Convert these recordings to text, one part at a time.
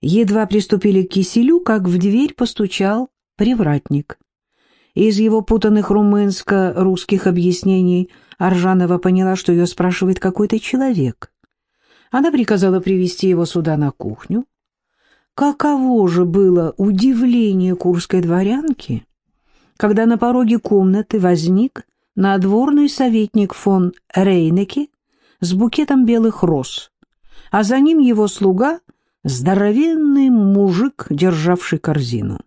Едва приступили к киселю, как в дверь постучал привратник. Из его путанных румынско-русских объяснений Аржанова поняла, что ее спрашивает какой-то человек. Она приказала привести его сюда на кухню. Каково же было удивление курской дворянки, когда на пороге комнаты возник надворный советник фон Рейнеке с букетом белых роз, а за ним его слуга — здоровенный мужик, державший корзину.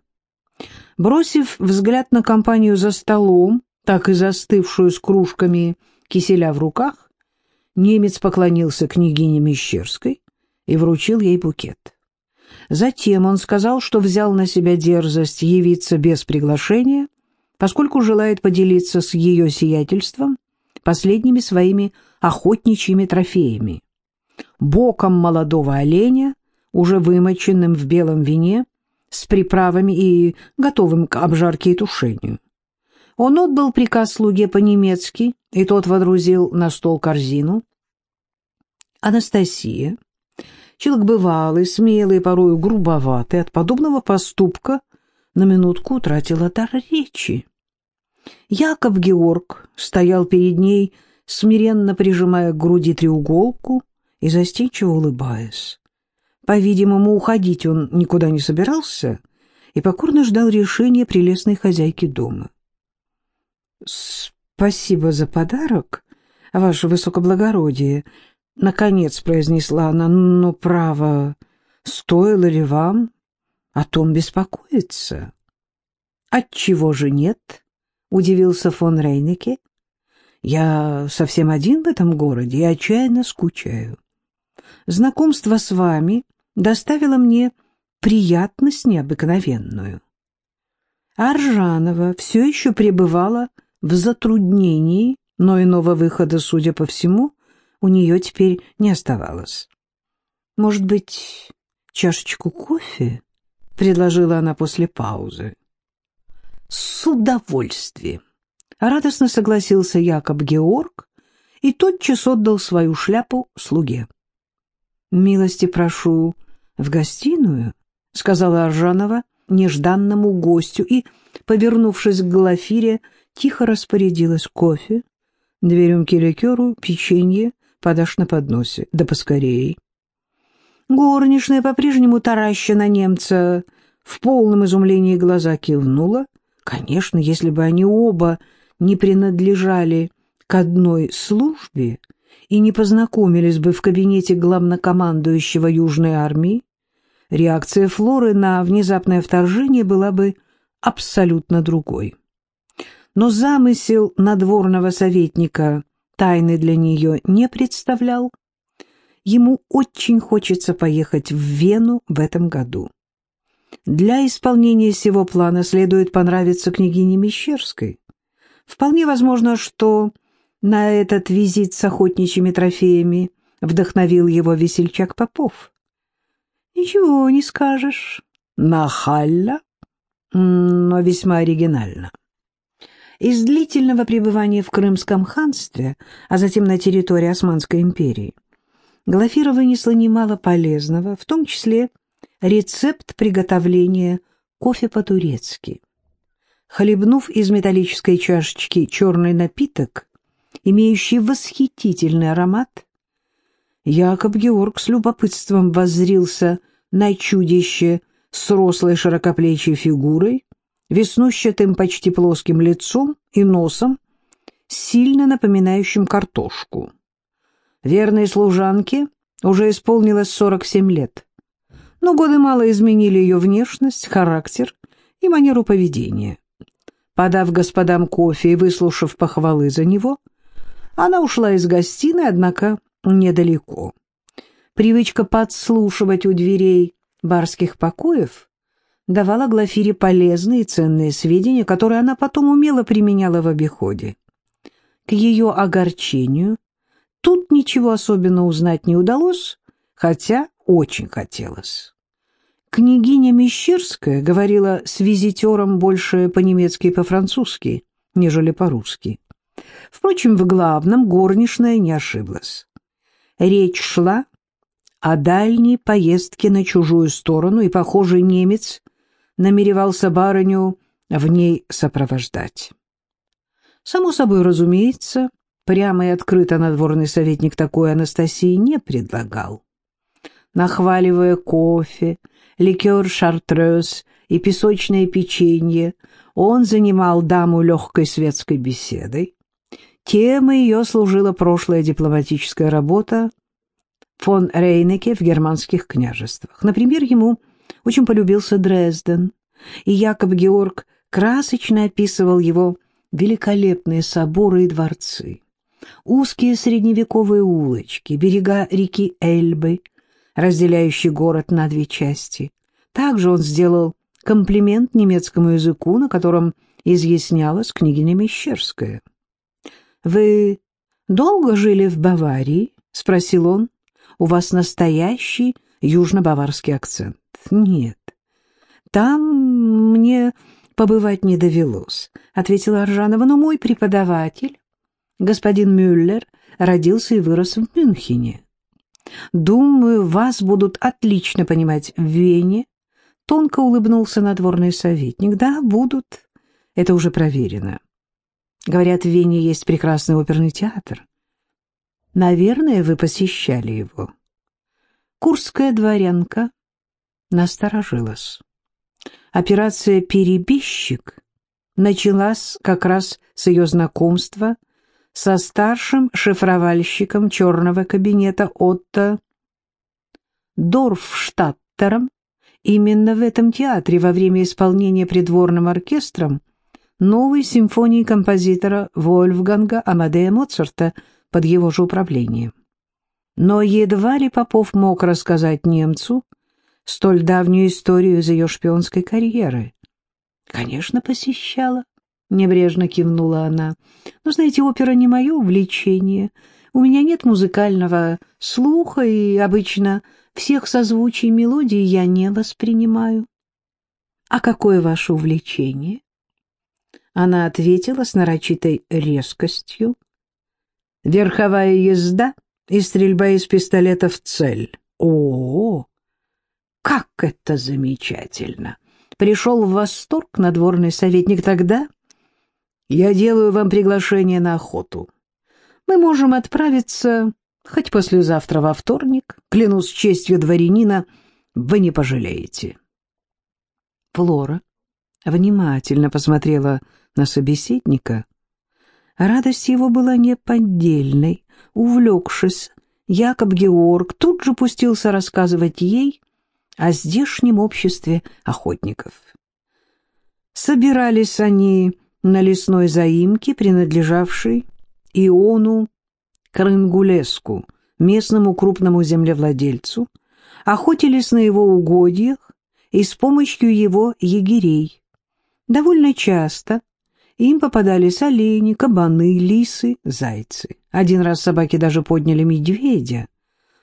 Бросив взгляд на компанию за столом, так и застывшую с кружками киселя в руках, немец поклонился княгине Мещерской и вручил ей букет. Затем он сказал, что взял на себя дерзость явиться без приглашения, поскольку желает поделиться с ее сиятельством последними своими охотничьими трофеями. Боком молодого оленя, уже вымоченным в белом вине, с приправами и готовым к обжарке и тушению. Он отдал приказ слуге по-немецки, и тот водрузил на стол корзину. Анастасия, человек бывалый, смелый, порою грубоватый, от подобного поступка на минутку утратила дар речи. Яков Георг стоял перед ней, смиренно прижимая к груди треуголку и застенчиво улыбаясь. По-видимому, уходить он никуда не собирался и покорно ждал решения прелестной хозяйки дома. «Спасибо за подарок, ваше высокоблагородие», — наконец произнесла она, — «но, право, стоило ли вам о том беспокоиться?» «Отчего же нет?» — удивился фон Рейнеке. «Я совсем один в этом городе и отчаянно скучаю. Знакомство с вами доставила мне приятность необыкновенную. Аржанова все еще пребывала в затруднении, но иного выхода, судя по всему, у нее теперь не оставалось. «Может быть, чашечку кофе?» — предложила она после паузы. «С удовольствием!» — радостно согласился Якоб Георг и тотчас отдал свою шляпу слуге. «Милости прошу в гостиную», — сказала Аржанова нежданному гостю и, повернувшись к Глафире, тихо распорядилась кофе, две рюмки ликеру, печенье, подашь на подносе, да поскорей. Горничная, по-прежнему тараща на немца, в полном изумлении глаза кивнула. Конечно, если бы они оба не принадлежали к одной службе, и не познакомились бы в кабинете главнокомандующего Южной армии, реакция Флоры на внезапное вторжение была бы абсолютно другой. Но замысел надворного советника тайны для нее не представлял. Ему очень хочется поехать в Вену в этом году. Для исполнения всего плана следует понравиться княгине Мещерской. Вполне возможно, что на этот визит с охотничьими трофеями вдохновил его весельчак Попов. Ничего не скажешь. Нахально, но весьма оригинально. Из длительного пребывания в Крымском ханстве, а затем на территории Османской империи, Глафира вынесла немало полезного, в том числе рецепт приготовления кофе по-турецки. Хлебнув из металлической чашечки черный напиток, имеющий восхитительный аромат, Якоб Георг с любопытством воззрился на чудище с рослой широкоплечей фигурой, веснущатым почти плоским лицом и носом, сильно напоминающим картошку. Верной служанке уже исполнилось 47 лет, но годы мало изменили ее внешность, характер и манеру поведения. Подав господам кофе и выслушав похвалы за него, она ушла из гостиной, однако недалеко. Привычка подслушивать у дверей барских покоев давала Глафире полезные и ценные сведения, которые она потом умело применяла в обиходе. К ее огорчению тут ничего особенно узнать не удалось, хотя очень хотелось. Княгиня Мещерская говорила с визитером больше по-немецки и по-французски, нежели по-русски. Впрочем, в главном горничная не ошиблась. Речь шла о дальней поездке на чужую сторону, и, похоже, немец намеревался барыню в ней сопровождать. Само собой разумеется, прямо и открыто надворный советник такой Анастасии не предлагал. Нахваливая кофе, ликер шартрез и песочное печенье, он занимал даму легкой светской беседой. Темой ее служила прошлая дипломатическая работа фон Рейнеке в германских княжествах. Например, ему очень полюбился Дрезден, и Якоб Георг красочно описывал его великолепные соборы и дворцы, узкие средневековые улочки, берега реки Эльбы, разделяющие город на две части. Также он сделал комплимент немецкому языку, на котором изъяснялась княгиня Мещерская. «Вы долго жили в Баварии?» — спросил он. «У вас настоящий южно-баварский акцент». «Нет, там мне побывать не довелось», — ответила Аржанова, «но мой преподаватель, господин Мюллер, родился и вырос в Мюнхене. Думаю, вас будут отлично понимать в Вене». Тонко улыбнулся надворный советник. «Да, будут. Это уже проверено. Говорят, в Вене есть прекрасный оперный театр. Наверное, вы посещали его». Курская дворянка насторожилась. Операция «Перебежчик» началась как раз с ее знакомства со старшим шифровальщиком черного кабинета Отто Дорфштадтером. Именно в этом театре во время исполнения придворным оркестром новой симфонии композитора Вольфганга Амадея Моцарта под его же управлением. Но едва ли Попов мог рассказать немцу, столь давнюю историю из ее шпионской карьеры. «Конечно, посещала», — небрежно кивнула она. «Но, знаете, опера не мое увлечение. У меня нет музыкального слуха, и обычно всех созвучий мелодий я не воспринимаю». «А какое ваше увлечение?» Она ответила с нарочитой резкостью. «Верховая езда и стрельба из пистолета в цель». «О-о-о!» Как это замечательно! Пришел в восторг надворный советник тогда. Я делаю вам приглашение на охоту. Мы можем отправиться хоть послезавтра во вторник. Клянусь честью дворянина, вы не пожалеете. Флора внимательно посмотрела на собеседника. Радость его была неподдельной. Увлекшись, Якоб Георг тут же пустился рассказывать ей о здешнем обществе охотников. Собирались они на лесной заимке, принадлежавшей Иону Крынгулеску, местному крупному землевладельцу, охотились на его угодьях и с помощью его егерей. Довольно часто им попадались олени, кабаны, лисы, зайцы. Один раз собаки даже подняли медведя —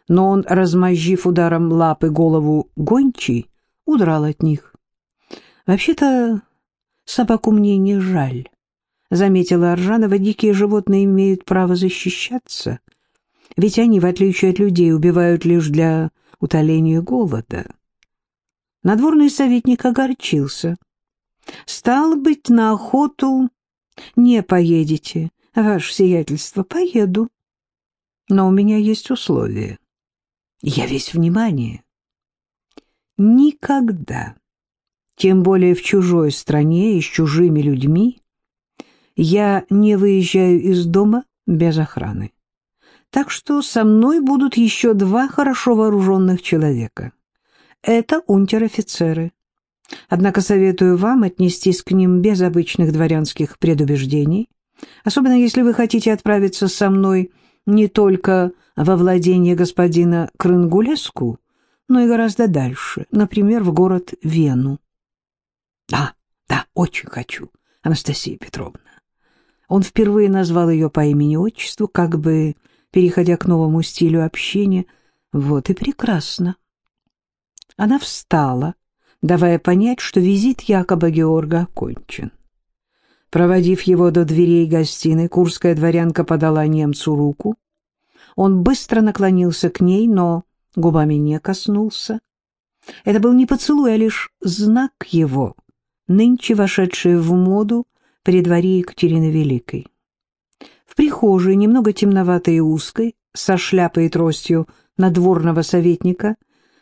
но он, размозжив ударом лапы голову гончий, удрал от них. «Вообще-то собаку мне не жаль», — заметила Аржанова, — «дикие животные имеют право защищаться, ведь они, в отличие от людей, убивают лишь для утоления голода». Надворный советник огорчился. «Стало быть, на охоту не поедете, ваше сиятельство, поеду. Но у меня есть условия». Я весь внимание. Никогда, тем более в чужой стране и с чужими людьми, я не выезжаю из дома без охраны. Так что со мной будут еще два хорошо вооруженных человека. Это унтер-офицеры. Однако советую вам отнестись к ним без обычных дворянских предубеждений, особенно если вы хотите отправиться со мной не только во владение господина Крынгулеску, но и гораздо дальше, например, в город Вену. Да, да, очень хочу, Анастасия Петровна. Он впервые назвал ее по имени-отчеству, как бы переходя к новому стилю общения. Вот и прекрасно. Она встала, давая понять, что визит якобы Георга окончен. Проводив его до дверей гостиной, курская дворянка подала немцу руку. Он быстро наклонился к ней, но губами не коснулся. Это был не поцелуй, а лишь знак его, нынче вошедший в моду при дворе Екатерины Великой. В прихожей, немного темноватой и узкой, со шляпой и тростью надворного советника,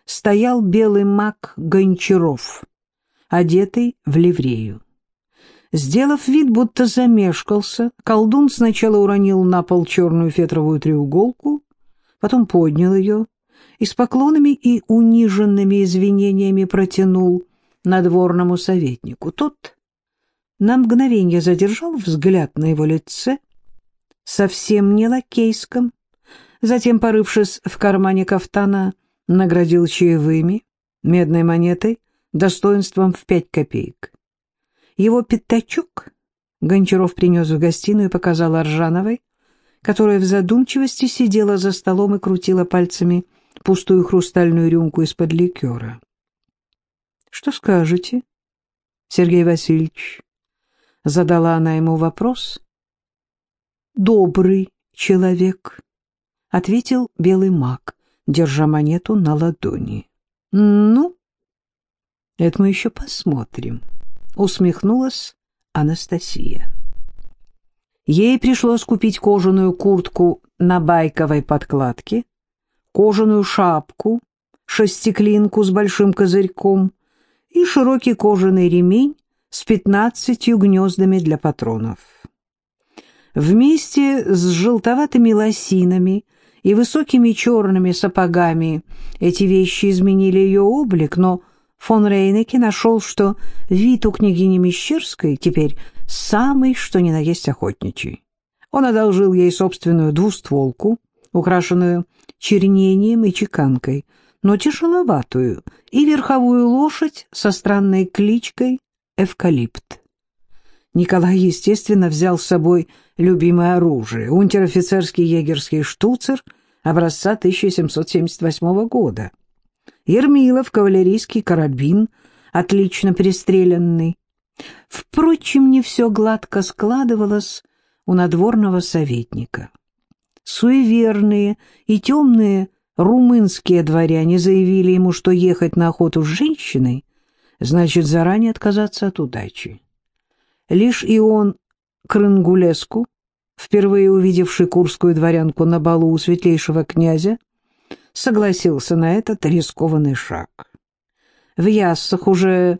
стоял белый маг Гончаров, одетый в ливрею. Сделав вид, будто замешкался, колдун сначала уронил на пол черную фетровую треуголку, потом поднял ее и с поклонами и униженными извинениями протянул надворному советнику. Тот на мгновение задержал взгляд на его лице, совсем не лакейском, затем, порывшись в кармане кафтана, наградил чаевыми, медной монетой, достоинством в пять копеек. Его пятачок Гончаров принес в гостиную и показал Аржановой, которая в задумчивости сидела за столом и крутила пальцами пустую хрустальную рюмку из-под ликера. — Что скажете, Сергей Васильевич? — задала она ему вопрос. — Добрый человек, — ответил белый маг, держа монету на ладони. — Ну, это мы еще посмотрим. — усмехнулась Анастасия. Ей пришлось купить кожаную куртку на байковой подкладке, кожаную шапку, шестиклинку с большим козырьком и широкий кожаный ремень с пятнадцатью гнездами для патронов. Вместе с желтоватыми лосинами и высокими черными сапогами эти вещи изменили ее облик, но фон Рейнеке нашел, что вид у княгини Мещерской теперь самый, что ни на есть охотничий. Он одолжил ей собственную двустволку, украшенную чернением и чеканкой, но тяжеловатую, и верховую лошадь со странной кличкой «Эвкалипт». Николай, естественно, взял с собой любимое оружие, унтер-офицерский егерский штуцер образца 1778 года. Ермилов кавалерийский карабин, отлично пристреленный. Впрочем, не все гладко складывалось у надворного советника. Суеверные и темные румынские дворяне заявили ему, что ехать на охоту с женщиной значит заранее отказаться от удачи. Лишь и он, Крынгулеску, впервые увидевший курскую дворянку на балу у светлейшего князя, согласился на этот рискованный шаг. В Яссах уже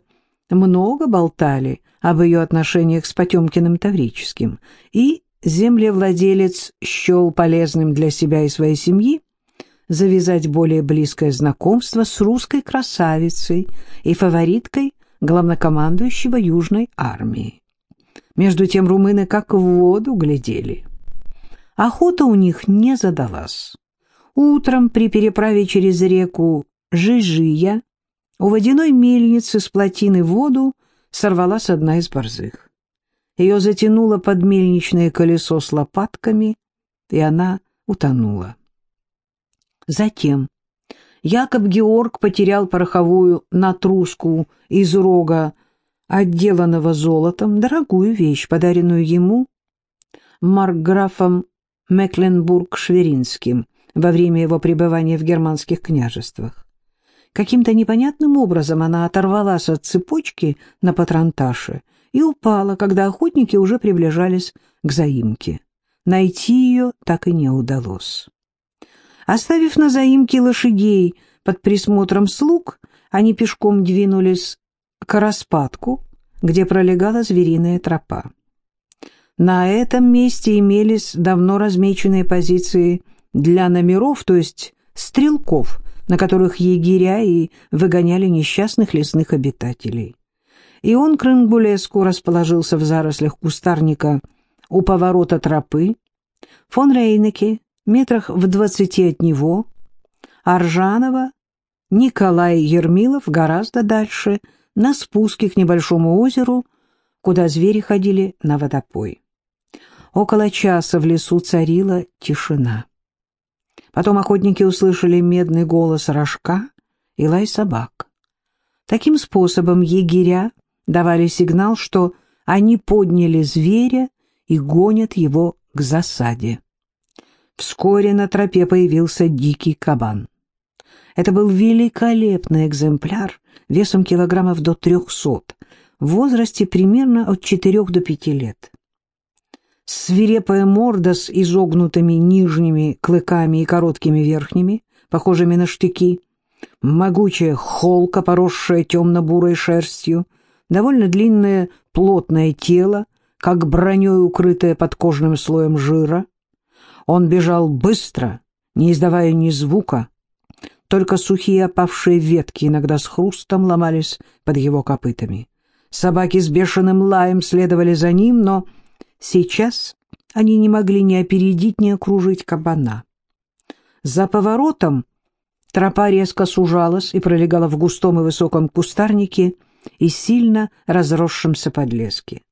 много болтали об ее отношениях с Потемкиным Таврическим, и землевладелец счел полезным для себя и своей семьи завязать более близкое знакомство с русской красавицей и фавориткой главнокомандующего Южной армии. Между тем румыны как в воду глядели. Охота у них не задалась. Утром при переправе через реку Жижия у водяной мельницы с плотины воду сорвалась одна из борзых. Ее затянуло под мельничное колесо с лопатками, и она утонула. Затем Якоб Георг потерял пороховую натруску из рога, отделанного золотом, дорогую вещь, подаренную ему маркграфом Мекленбург-Шверинским во время его пребывания в германских княжествах. Каким-то непонятным образом она оторвалась от цепочки на патронташе и упала, когда охотники уже приближались к заимке. Найти ее так и не удалось. Оставив на заимке лошадей под присмотром слуг, они пешком двинулись к распадку, где пролегала звериная тропа. На этом месте имелись давно размеченные позиции для номеров, то есть стрелков, на которых егеря и выгоняли несчастных лесных обитателей. И он, Крынгулеску, расположился в зарослях кустарника у поворота тропы, фон Рейнеке метрах в двадцати от него, Аржанова, Николай Ермилов гораздо дальше, на спуске к небольшому озеру, куда звери ходили на водопой. Около часа в лесу царила тишина. Потом охотники услышали медный голос рожка и лай собак. Таким способом егеря давали сигнал, что они подняли зверя и гонят его к засаде. Вскоре на тропе появился дикий кабан. Это был великолепный экземпляр весом килограммов до трехсот, в возрасте примерно от четырех до пяти лет. Свирепая морда с изогнутыми нижними клыками и короткими верхними, похожими на штыки, могучая холка, поросшая темно-бурой шерстью, довольно длинное плотное тело, как броней укрытое подкожным слоем жира. Он бежал быстро, не издавая ни звука, только сухие опавшие ветки иногда с хрустом ломались под его копытами. Собаки с бешеным лаем следовали за ним, но сейчас они не могли ни опередить, ни окружить кабана. За поворотом тропа резко сужалась и пролегала в густом и высоком кустарнике и сильно разросшемся подлеске.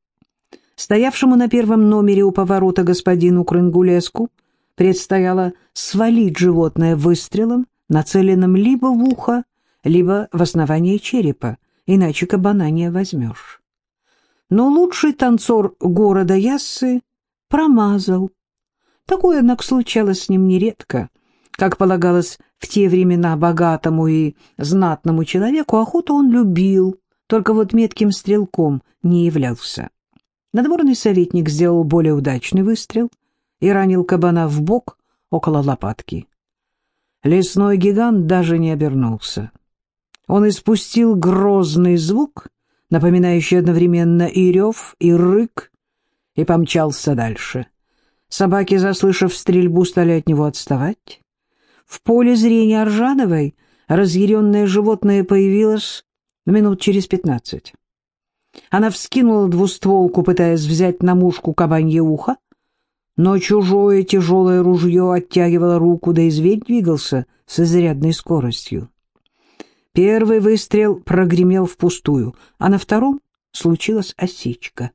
Стоявшему на первом номере у поворота господину Крынгулеску предстояло свалить животное выстрелом, нацеленным либо в ухо, либо в основание черепа, иначе кабана не возьмешь. Но лучший танцор города Яссы промазал. Такое, однако, случалось с ним нередко. Как полагалось в те времена богатому и знатному человеку, охоту он любил, только вот метким стрелком не являлся. Надворный советник сделал более удачный выстрел и ранил кабана в бок около лопатки. Лесной гигант даже не обернулся. Он испустил грозный звук, напоминающий одновременно и рев, и рык, и помчался дальше. Собаки, заслышав стрельбу, стали от него отставать. В поле зрения Аржановой разъяренное животное появилось минут через пятнадцать. Она вскинула двустволку, пытаясь взять на мушку кабанье ухо, но чужое тяжелое ружье оттягивало руку, да и зверь двигался с изрядной скоростью. Первый выстрел прогремел впустую, а на втором случилась осечка.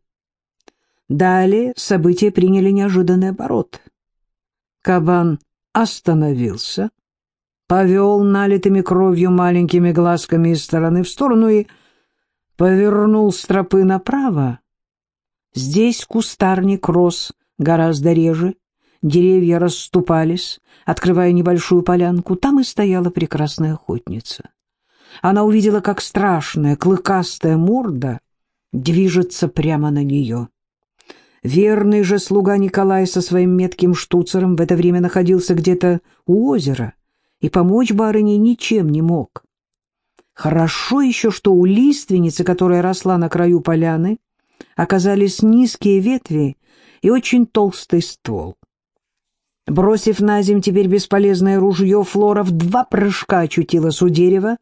Далее события приняли неожиданный оборот. Кабан остановился, повел налитыми кровью маленькими глазками из стороны в сторону и повернул стропы направо. Здесь кустарник рос гораздо реже, деревья расступались, открывая небольшую полянку. Там и стояла прекрасная охотница. Она увидела, как страшная клыкастая морда движется прямо на нее. Верный же слуга Николай со своим метким штуцером в это время находился где-то у озера и помочь барыне ничем не мог. Хорошо еще, что у лиственницы, которая росла на краю поляны, оказались низкие ветви и очень толстый ствол. Бросив на земь теперь бесполезное ружье, Флора в два прыжка очутилась у дерева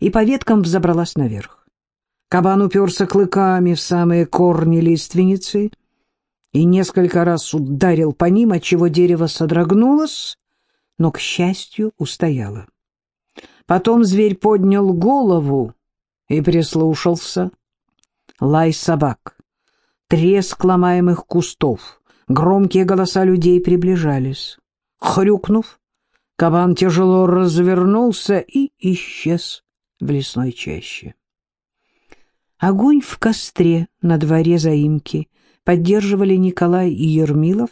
и по веткам взобралась наверх. Кабан уперся клыками в самые корни лиственницы и несколько раз ударил по ним, отчего дерево содрогнулось, но, к счастью, устояло. Потом зверь поднял голову и прислушался. Лай собак, треск ломаемых кустов, громкие голоса людей приближались. Хрюкнув, кабан тяжело развернулся и исчез в лесной чаще. Огонь в костре на дворе заимки поддерживали Николай и Ермилов,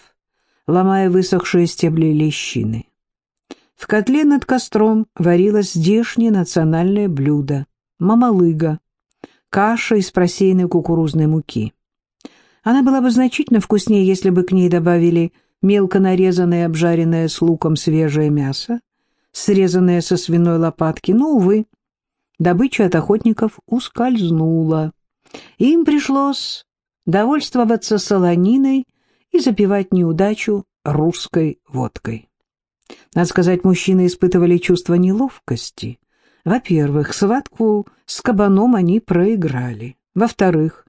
ломая высохшие стебли лещины. В котле над костром варилось здешнее национальное блюдо — мамалыга, каша из просеянной кукурузной муки. Она была бы значительно вкуснее, если бы к ней добавили мелко нарезанное обжаренное с луком свежее мясо, срезанное со свиной лопатки, но, увы, добыча от охотников ускользнула. Им пришлось довольствоваться солониной и запивать неудачу русской водкой. Надо сказать, мужчины испытывали чувство неловкости. Во-первых, схватку с кабаном они проиграли. Во-вторых,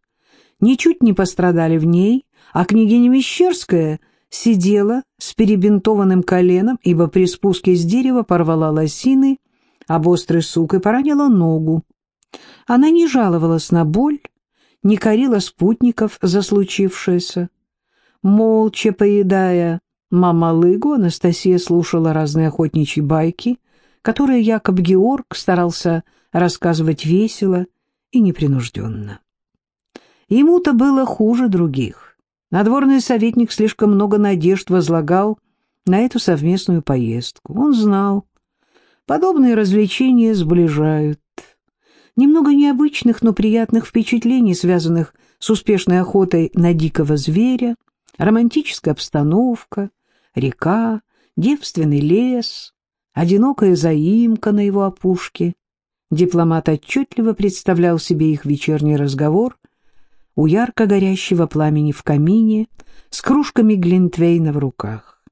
ничуть не пострадали в ней, а княгиня Мещерская сидела с перебинтованным коленом, ибо при спуске с дерева порвала лосины, об острый сук и поранила ногу. Она не жаловалась на боль, не корила спутников за случившееся. Молча поедая мамалыгу, Анастасия слушала разные охотничьи байки, которые Якоб Георг старался рассказывать весело и непринужденно. Ему-то было хуже других. Надворный советник слишком много надежд возлагал на эту совместную поездку. Он знал, Подобные развлечения сближают. Немного необычных, но приятных впечатлений, связанных с успешной охотой на дикого зверя, романтическая обстановка, река, девственный лес, одинокая заимка на его опушке. Дипломат отчетливо представлял себе их вечерний разговор у ярко горящего пламени в камине с кружками Глинтвейна в руках.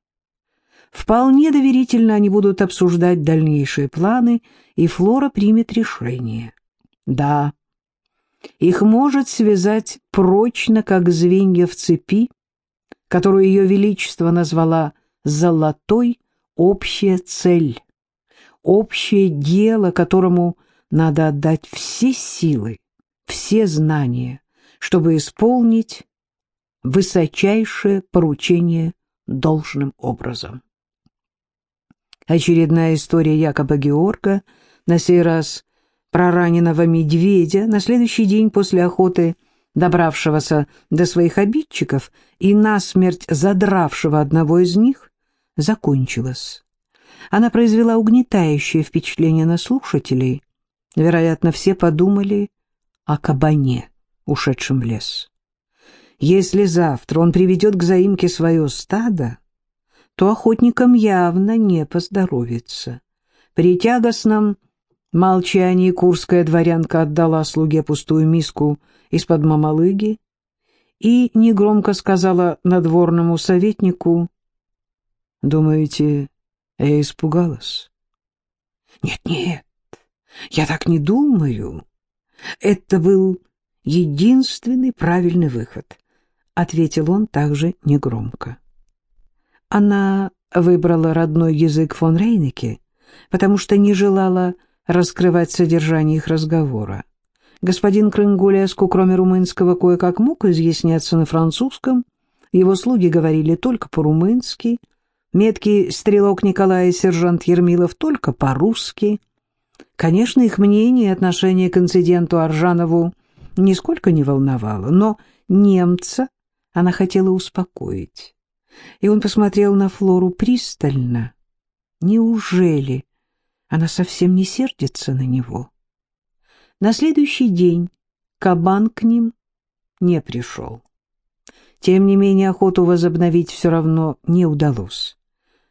Вполне доверительно они будут обсуждать дальнейшие планы, и Флора примет решение. Да, их может связать прочно, как звенья в цепи, которую ее величество назвала «золотой общая цель», общее дело, которому надо отдать все силы, все знания, чтобы исполнить высочайшее поручение должным образом. Очередная история якобы Георга, на сей раз про раненого медведя, на следующий день после охоты, добравшегося до своих обидчиков и насмерть задравшего одного из них, закончилась. Она произвела угнетающее впечатление на слушателей. Вероятно, все подумали о кабане, ушедшем в лес. Если завтра он приведет к заимке свое стадо, то охотникам явно не поздоровится. При тягостном молчании курская дворянка отдала слуге пустую миску из-под мамалыги и негромко сказала надворному советнику, «Думаете, я испугалась?» «Нет-нет, я так не думаю. Это был единственный правильный выход», — ответил он также негромко. Она выбрала родной язык фон Рейнеке, потому что не желала раскрывать содержание их разговора. Господин Крынгулеску, кроме румынского, кое-как мог изъясняться на французском, его слуги говорили только по-румынски, меткий стрелок Николай и сержант Ермилов только по-русски. Конечно, их мнение и отношение к инциденту Аржанову нисколько не волновало, но немца она хотела успокоить и он посмотрел на Флору пристально. Неужели она совсем не сердится на него? На следующий день кабан к ним не пришел. Тем не менее, охоту возобновить все равно не удалось.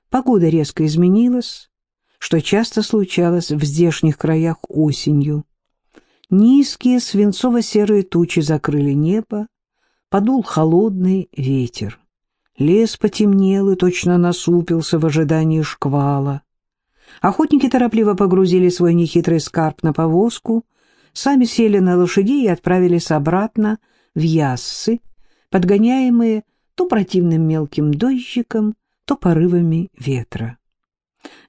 Погода резко изменилась, что часто случалось в здешних краях осенью. Низкие свинцово-серые тучи закрыли небо, подул холодный ветер. Лес потемнел и точно насупился в ожидании шквала. Охотники торопливо погрузили свой нехитрый скарб на повозку, сами сели на лошадей и отправились обратно в Яссы, подгоняемые то противным мелким дождиком, то порывами ветра.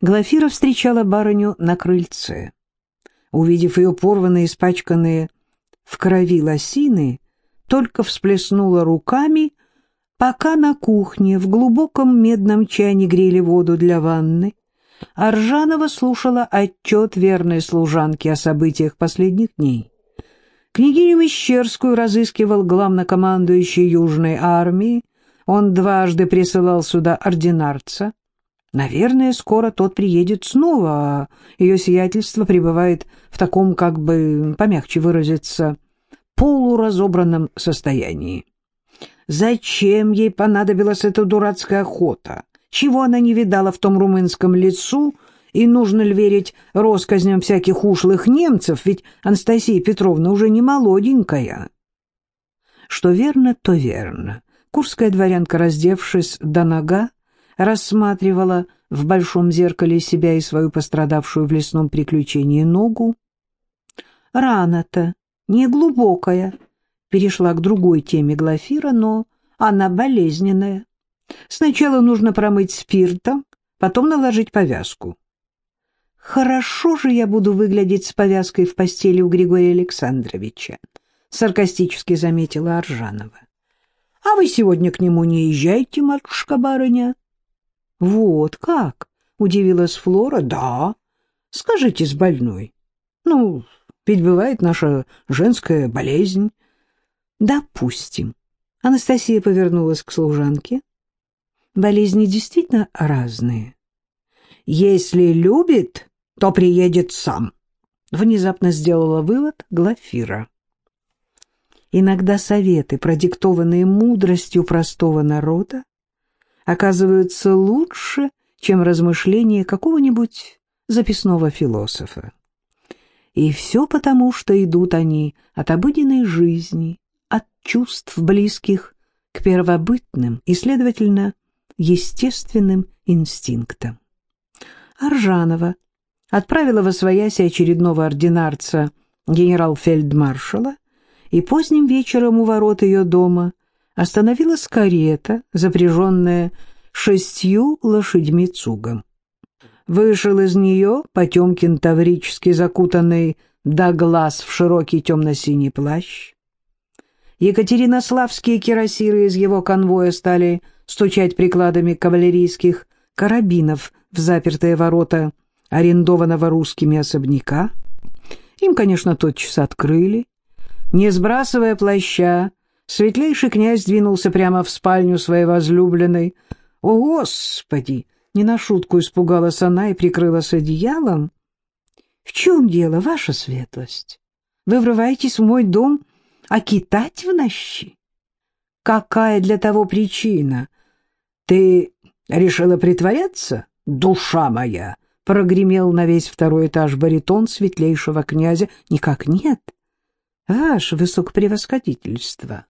Глафира встречала барыню на крыльце. Увидев ее порванные, испачканные в крови лосины, только всплеснула руками Пока на кухне в глубоком медном чане грели воду для ванны, Аржанова слушала отчет верной служанки о событиях последних дней. Княгиню Мещерскую разыскивал главнокомандующий Южной армии, он дважды присылал сюда ординарца. Наверное, скоро тот приедет снова, а ее сиятельство пребывает в таком, как бы, помягче выразиться, полуразобранном состоянии. Зачем ей понадобилась эта дурацкая охота? Чего она не видала в том румынском лесу? И нужно ли верить россказням всяких ушлых немцев, ведь Анастасия Петровна уже не молоденькая? Что верно, то верно. Курская дворянка, раздевшись до нога, рассматривала в большом зеркале себя и свою пострадавшую в лесном приключении ногу. Рана-то неглубокая, перешла к другой теме Глафира, но она болезненная. Сначала нужно промыть спиртом, потом наложить повязку. «Хорошо же я буду выглядеть с повязкой в постели у Григория Александровича», — саркастически заметила Аржанова. «А вы сегодня к нему не езжайте, матушка-барыня?» «Вот как?» — удивилась Флора. «Да. Скажите, с больной. Ну, ведь бывает наша женская болезнь. Допустим. Анастасия повернулась к служанке. Болезни действительно разные. Если любит, то приедет сам», — внезапно сделала вывод Глафира. Иногда советы, продиктованные мудростью простого народа, оказываются лучше, чем размышления какого-нибудь записного философа. И все потому, что идут они от обыденной жизни, от чувств близких к первобытным и, следовательно, естественным инстинктам. Аржанова отправила во свояси очередного ординарца генерал-фельдмаршала, и поздним вечером у ворот ее дома остановилась карета, запряженная шестью лошадьми цугом. Вышел из нее Потемкин таврически закутанный до глаз в широкий темно-синий плащ. Екатеринославские кирасиры из его конвоя стали стучать прикладами кавалерийских карабинов в запертые ворота арендованного русскими особняка. Им, конечно, тотчас открыли. Не сбрасывая плаща, светлейший князь двинулся прямо в спальню своей возлюбленной. «О, Господи!» — не на шутку испугалась она и прикрылась одеялом. «В чем дело, ваша светлость? Вы врываетесь в мой дом, а китать в нощи? Какая для того причина? Ты решила притворяться, душа моя?» — прогремел на весь второй этаж баритон светлейшего князя. «Никак нет, ваше высокопревосходительство.